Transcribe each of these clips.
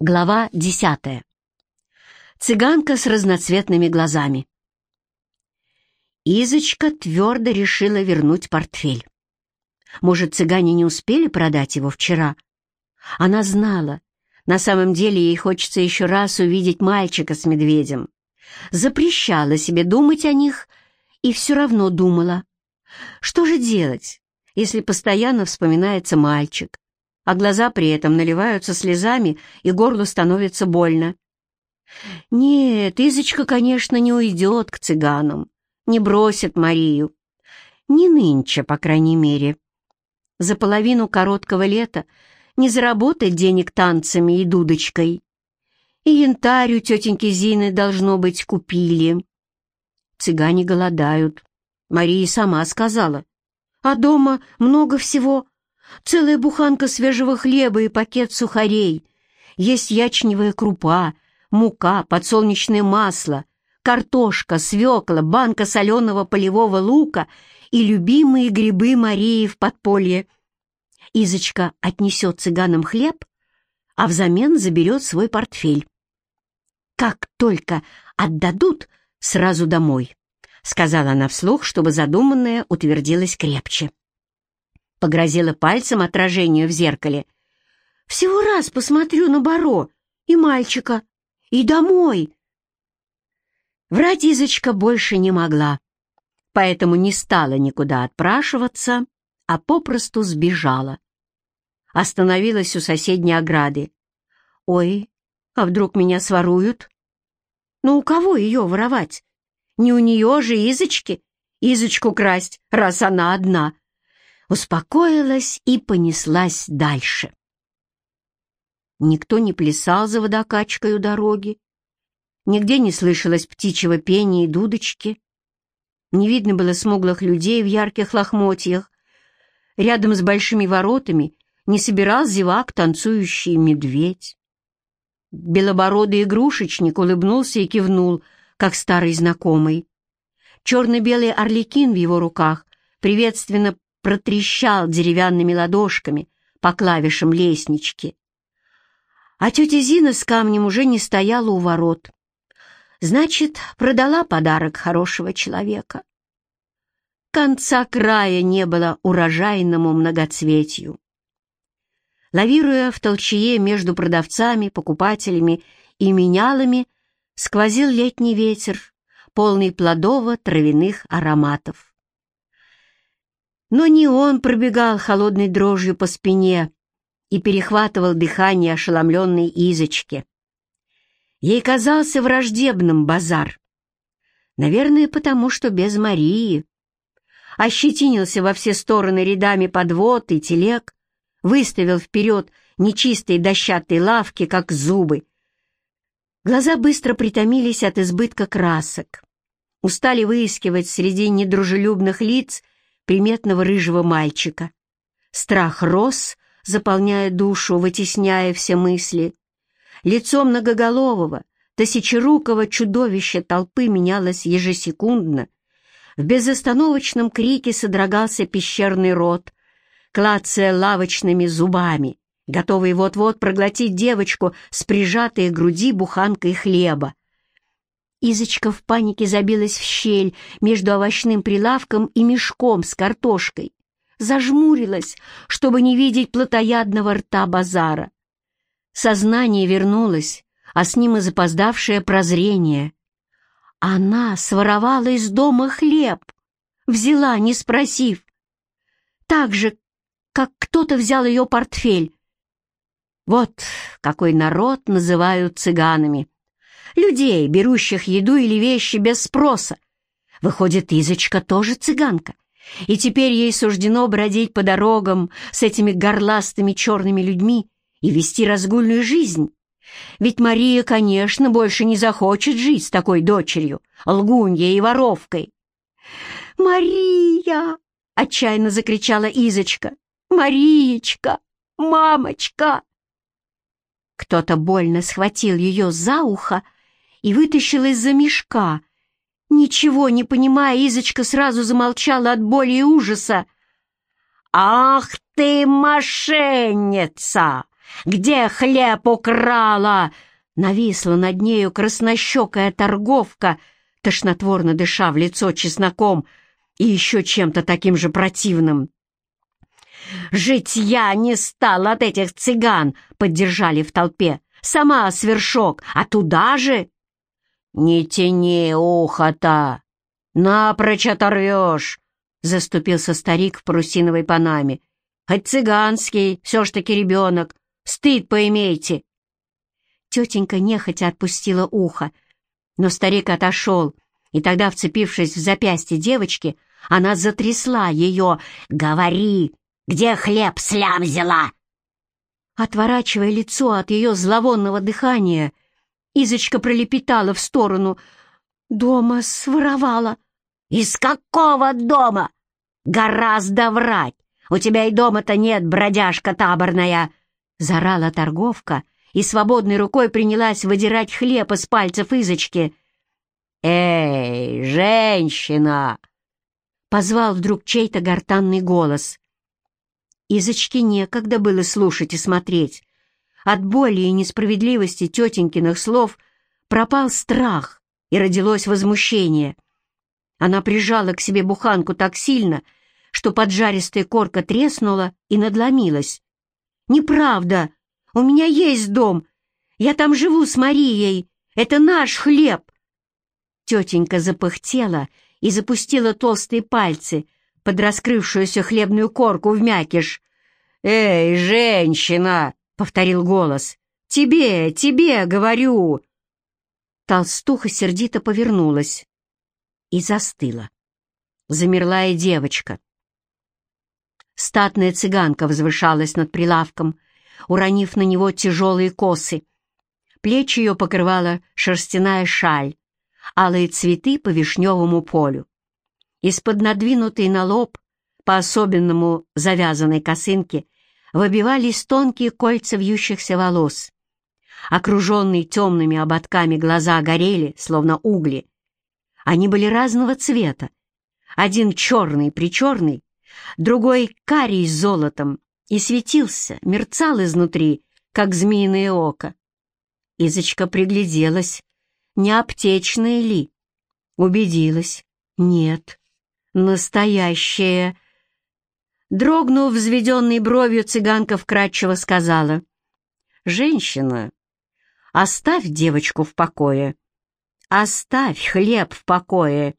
Глава десятая. Цыганка с разноцветными глазами. Изочка твердо решила вернуть портфель. Может, цыгане не успели продать его вчера? Она знала, на самом деле ей хочется еще раз увидеть мальчика с медведем. Запрещала себе думать о них и все равно думала. Что же делать, если постоянно вспоминается мальчик? А глаза при этом наливаются слезами, и горлу становится больно. Нет, Изочка, конечно, не уйдет к цыганам, не бросит Марию. Не нынче, по крайней мере. За половину короткого лета не заработать денег танцами и дудочкой. И янтарь у тетеньки Зины, должно быть, купили. Цыгане голодают. Мария сама сказала. А дома много всего, Целая буханка свежего хлеба и пакет сухарей. Есть ячневая крупа, мука, подсолнечное масло, картошка, свекла, банка соленого полевого лука и любимые грибы Марии в подполье. Изочка отнесет цыганам хлеб, а взамен заберет свой портфель. «Как только отдадут, сразу домой», — сказала она вслух, чтобы задуманное утвердилось крепче погрозила пальцем отражению в зеркале. «Всего раз посмотрю на Баро и мальчика, и домой!» Врать Изочка больше не могла, поэтому не стала никуда отпрашиваться, а попросту сбежала. Остановилась у соседней ограды. «Ой, а вдруг меня своруют?» «Ну у кого ее воровать? Не у нее же Изочки. Изочку красть, раз она одна успокоилась и понеслась дальше. Никто не плясал за водокачкой у дороги, нигде не слышалось птичьего пения и дудочки, не видно было смуглых людей в ярких лохмотьях, рядом с большими воротами не собирал зевак танцующий медведь. Белобородый игрушечник улыбнулся и кивнул, как старый знакомый. Черно-белый орликин в его руках приветственно протрещал деревянными ладошками по клавишам лестнички. А тетя Зина с камнем уже не стояла у ворот. Значит, продала подарок хорошего человека. Конца края не было урожайному многоцветью. Лавируя в толчее между продавцами, покупателями и менялами, сквозил летний ветер, полный плодово-травяных ароматов. Но не он пробегал холодной дрожью по спине и перехватывал дыхание ошеломленной Изочки. Ей казался враждебным базар. Наверное, потому что без Марии. Ощетинился во все стороны рядами подвод и телег, выставил вперед нечистые дощатые лавки, как зубы. Глаза быстро притомились от избытка красок. Устали выискивать среди недружелюбных лиц приметного рыжего мальчика. Страх рос, заполняя душу, вытесняя все мысли. Лицо многоголового, тысячерукого чудовища толпы менялось ежесекундно. В безостановочном крике содрогался пещерный рот, клацая лавочными зубами, готовый вот-вот проглотить девочку с прижатой груди буханкой хлеба. Изочка в панике забилась в щель между овощным прилавком и мешком с картошкой. Зажмурилась, чтобы не видеть плотоядного рта базара. Сознание вернулось, а с ним и запоздавшее прозрение. Она своровала из дома хлеб, взяла, не спросив. Так же, как кто-то взял ее портфель. Вот какой народ называют цыганами людей, берущих еду или вещи без спроса. Выходит, Изочка тоже цыганка, и теперь ей суждено бродить по дорогам с этими горластыми черными людьми и вести разгульную жизнь. Ведь Мария, конечно, больше не захочет жить с такой дочерью, лгуньей и воровкой. «Мария!» — отчаянно закричала Изочка. «Мариечка! Мамочка!» Кто-то больно схватил ее за ухо и вытащил из-за мешка. Ничего не понимая, Изочка сразу замолчала от боли и ужаса. «Ах ты, мошенница! Где хлеб украла?» Нависла над нею краснощекая торговка, тошнотворно дыша в лицо чесноком и еще чем-то таким же противным. «Жить я не стал от этих цыган!» — поддержали в толпе. «Сама свершок, а туда же...» «Не тяни ухо-то! Напрочь оторвешь!» — заступился старик в парусиновой панаме. «Хоть цыганский, все ж таки ребенок. Стыд поимейте!» Тетенька нехотя отпустила ухо, но старик отошел, и тогда, вцепившись в запястье девочки, она затрясла ее. «Говори, где хлеб слям взяла?» Отворачивая лицо от ее зловонного дыхания, Изочка пролепетала в сторону. «Дома своровала». «Из какого дома?» «Гораздо врать! У тебя и дома-то нет, бродяжка таборная!» Зарала торговка и свободной рукой принялась выдирать хлеб из пальцев Изочки. «Эй, женщина!» Позвал вдруг чей-то гортанный голос. Изочке некогда было слушать и смотреть. От боли и несправедливости тетенькиных слов пропал страх и родилось возмущение. Она прижала к себе буханку так сильно, что поджаристая корка треснула и надломилась. «Неправда! У меня есть дом! Я там живу с Марией! Это наш хлеб!» Тетенька запыхтела и запустила толстые пальцы под раскрывшуюся хлебную корку в мякиш. «Эй, женщина!» — повторил голос. «Тебе, тебе, говорю!» Толстуха сердито повернулась и застыла. Замерла и девочка. Статная цыганка возвышалась над прилавком, уронив на него тяжелые косы. Плечи ее покрывала шерстяная шаль, алые цветы по вишневому полю. Из-под надвинутой на лоб, по-особенному завязанной косынки, выбивались тонкие кольца вьющихся волос. Окруженные темными ободками глаза горели, словно угли. Они были разного цвета. Один черный-причерный, другой карий с золотом, и светился, мерцал изнутри, как змеиное око. Изочка пригляделась, не аптечная ли. Убедилась. Нет, настоящая. Дрогнув взведенной бровью, цыганка вкратчиво сказала. «Женщина, оставь девочку в покое. Оставь хлеб в покое.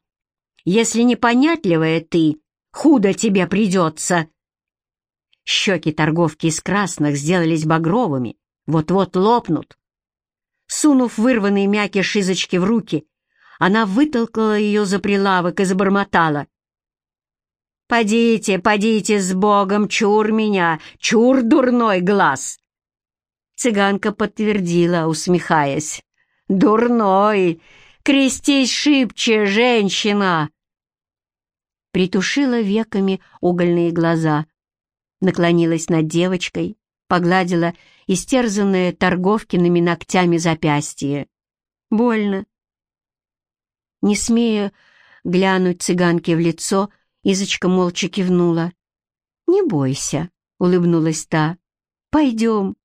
Если непонятливая ты, худо тебе придется». Щеки торговки из красных сделались багровыми, вот-вот лопнут. Сунув вырванные мяки шизочки в руки, она вытолкала ее за прилавок и забормотала. «Подите, подите с Богом, чур меня, чур дурной глаз!» Цыганка подтвердила, усмехаясь. «Дурной! Крестись шибче, женщина!» Притушила веками угольные глаза, наклонилась над девочкой, погладила истерзанное торговкиными ногтями запястье. Больно. Не смея глянуть цыганке в лицо, Изочка молча кивнула. «Не бойся», — улыбнулась та. «Пойдем».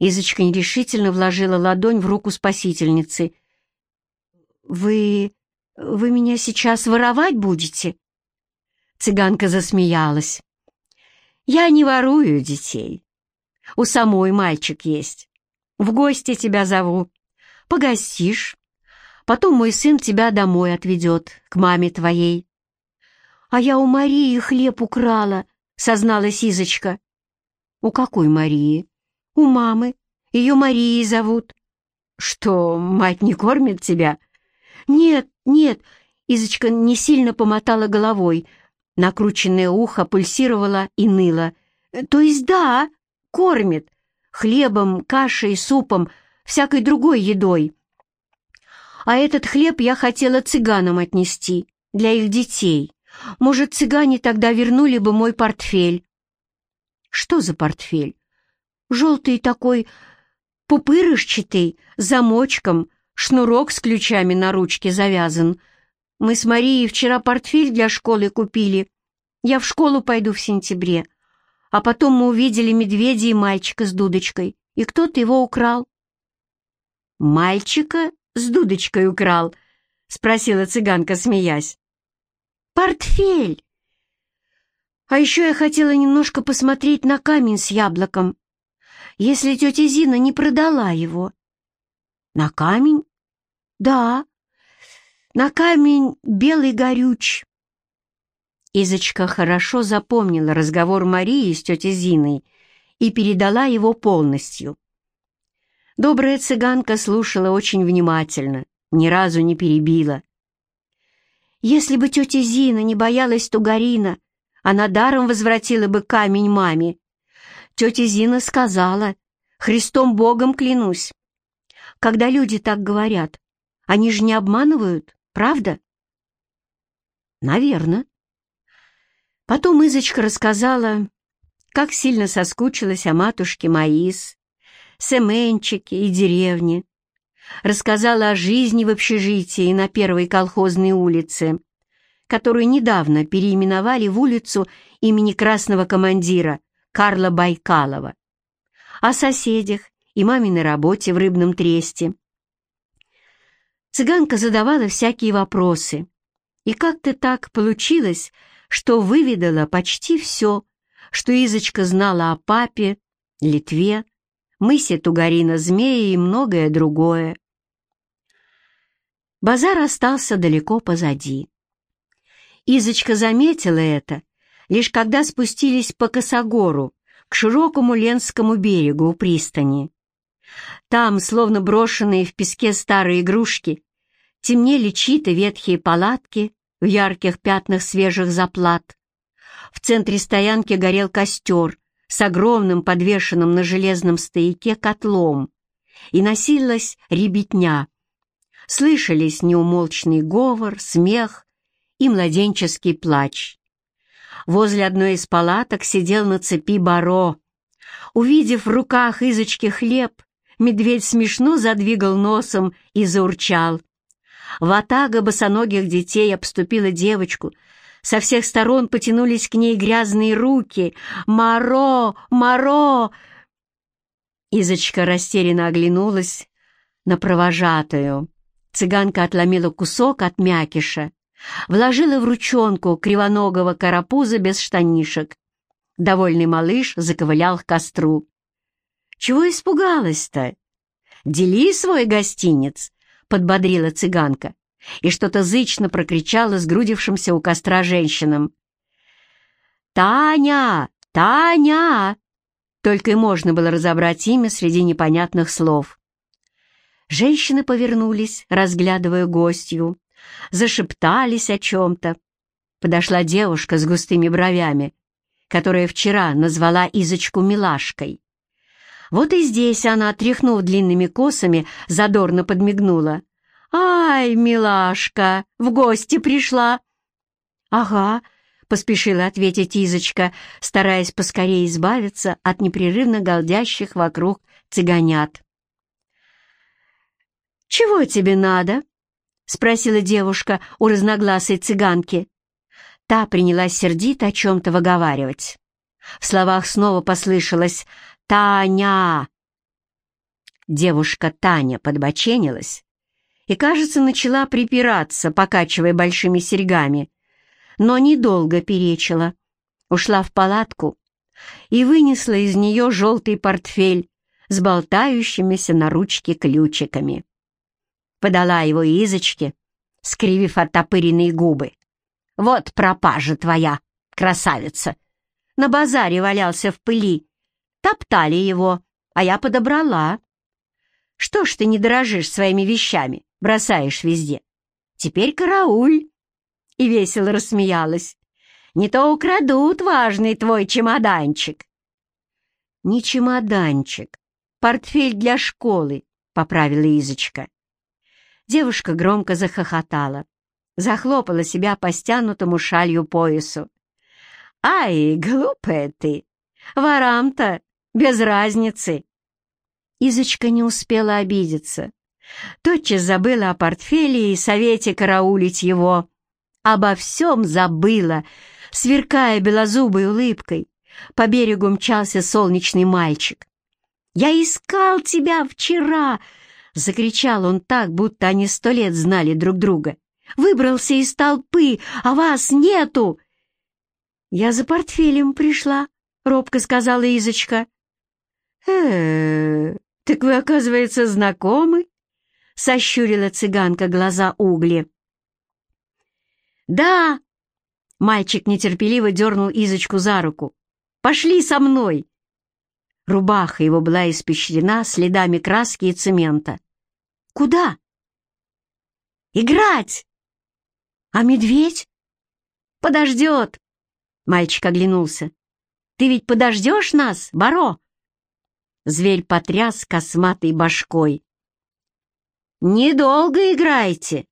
Изочка нерешительно вложила ладонь в руку спасительницы. «Вы... вы меня сейчас воровать будете?» Цыганка засмеялась. «Я не ворую детей. У самой мальчик есть. В гости тебя зову. Погостишь. Потом мой сын тебя домой отведет, к маме твоей». «А я у Марии хлеб украла», — созналась Изочка. «У какой Марии?» «У мамы. Ее Марией зовут». «Что, мать не кормит тебя?» «Нет, нет», — Изочка не сильно помотала головой. Накрученное ухо пульсировало и ныло. «То есть да, кормит. Хлебом, кашей, супом, всякой другой едой. А этот хлеб я хотела цыганам отнести, для их детей. Может, цыгане тогда вернули бы мой портфель. Что за портфель? Желтый такой, пупырышчатый, замочком, шнурок с ключами на ручке завязан. Мы с Марией вчера портфель для школы купили. Я в школу пойду в сентябре. а потом мы увидели медведя и мальчика с дудочкой, и кто-то его украл». «Мальчика с дудочкой украл?» — спросила цыганка, смеясь. «Портфель!» А еще я хотела немножко посмотреть на камень с яблоком, если тетя Зина не продала его. На камень? Да, на камень белый горюч. Изочка хорошо запомнила разговор Марии с тетей Зиной и передала его полностью. Добрая цыганка слушала очень внимательно, ни разу не перебила. Если бы тетя Зина не боялась Тугарина, она даром возвратила бы камень маме. Тетя Зина сказала, «Христом Богом клянусь». Когда люди так говорят, они же не обманывают, правда? Наверно. Потом Изочка рассказала, как сильно соскучилась о матушке Маис, Семенчике и деревне. Рассказала о жизни в общежитии на первой колхозной улице, которую недавно переименовали в улицу имени красного командира Карла Байкалова, о соседях и маминой работе в рыбном тресте. Цыганка задавала всякие вопросы, и как-то так получилось, что выведала почти все, что Изочка знала о папе, Литве, мысе Тугарина Змея и многое другое. Базар остался далеко позади. Изочка заметила это, лишь когда спустились по Косогору к широкому Ленскому берегу у пристани. Там, словно брошенные в песке старые игрушки, темнели чьи-то ветхие палатки в ярких пятнах свежих заплат. В центре стоянки горел костер с огромным подвешенным на железном стояке котлом, и носилась ребятня. Слышались неумолчный говор, смех и младенческий плач. Возле одной из палаток сидел на цепи Баро. Увидев в руках Изочки хлеб, медведь смешно задвигал носом и заурчал. Ватага босоногих детей обступила девочку. Со всех сторон потянулись к ней грязные руки. «Маро! Маро!» Изочка растерянно оглянулась на провожатую. Цыганка отломила кусок от мякиша, вложила в ручонку кривоногого карапуза без штанишек. Довольный малыш заковылял к костру. «Чего испугалась-то? Дели свой гостиниц!» подбодрила цыганка и что-то зычно прокричала сгрудившимся у костра женщинам. «Таня! Таня!» Только и можно было разобрать имя среди непонятных слов. Женщины повернулись, разглядывая гостью, зашептались о чем-то. Подошла девушка с густыми бровями, которая вчера назвала Изочку милашкой. Вот и здесь она, тряхнув длинными косами, задорно подмигнула. «Ай, милашка, в гости пришла!» «Ага», — поспешила ответить Изочка, стараясь поскорее избавиться от непрерывно голдящих вокруг цыганят. «Чего тебе надо?» — спросила девушка у разногласой цыганки. Та принялась сердито о чем-то выговаривать. В словах снова послышалось «Таня!». Девушка Таня подбоченилась и, кажется, начала припираться, покачивая большими серьгами, но недолго перечила. Ушла в палатку и вынесла из нее желтый портфель с болтающимися на ручке ключиками. Подала его Изочке, скривив оттопыренные губы. «Вот пропажа твоя, красавица! На базаре валялся в пыли, Топтали его, а я подобрала. Что ж ты не дорожишь своими вещами, бросаешь везде? Теперь карауль!» И весело рассмеялась. «Не то украдут важный твой чемоданчик!» «Не чемоданчик, портфель для школы», — поправила Изочка. Девушка громко захохотала, захлопала себя по стянутому шалью поясу. «Ай, глупая ты! Ворам-то без разницы. Изочка не успела обидеться. Тотчас забыла о портфеле и совете караулить его. Обо всем забыла, сверкая белозубой улыбкой, По берегу мчался солнечный мальчик. «Я искал тебя вчера!» — закричал он так, будто они сто лет знали друг друга. «Выбрался из толпы, а вас нету!» «Я за портфелем пришла», — робко сказала Изочка. э так вы, оказывается, знакомы?» — сощурила цыганка глаза угли. «Да!» — мальчик нетерпеливо дернул Изочку за руку. «Пошли со мной!» Рубаха его была испещрена следами краски и цемента. «Куда?» «Играть!» «А медведь?» «Подождет!» Мальчик оглянулся. «Ты ведь подождешь нас, Баро?» Зверь потряс косматой башкой. «Недолго играйте!»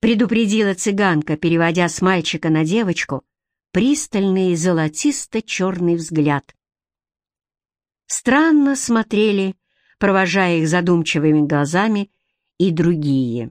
предупредила цыганка, переводя с мальчика на девочку пристальный золотисто-черный взгляд. Странно смотрели, провожая их задумчивыми глазами, и другие.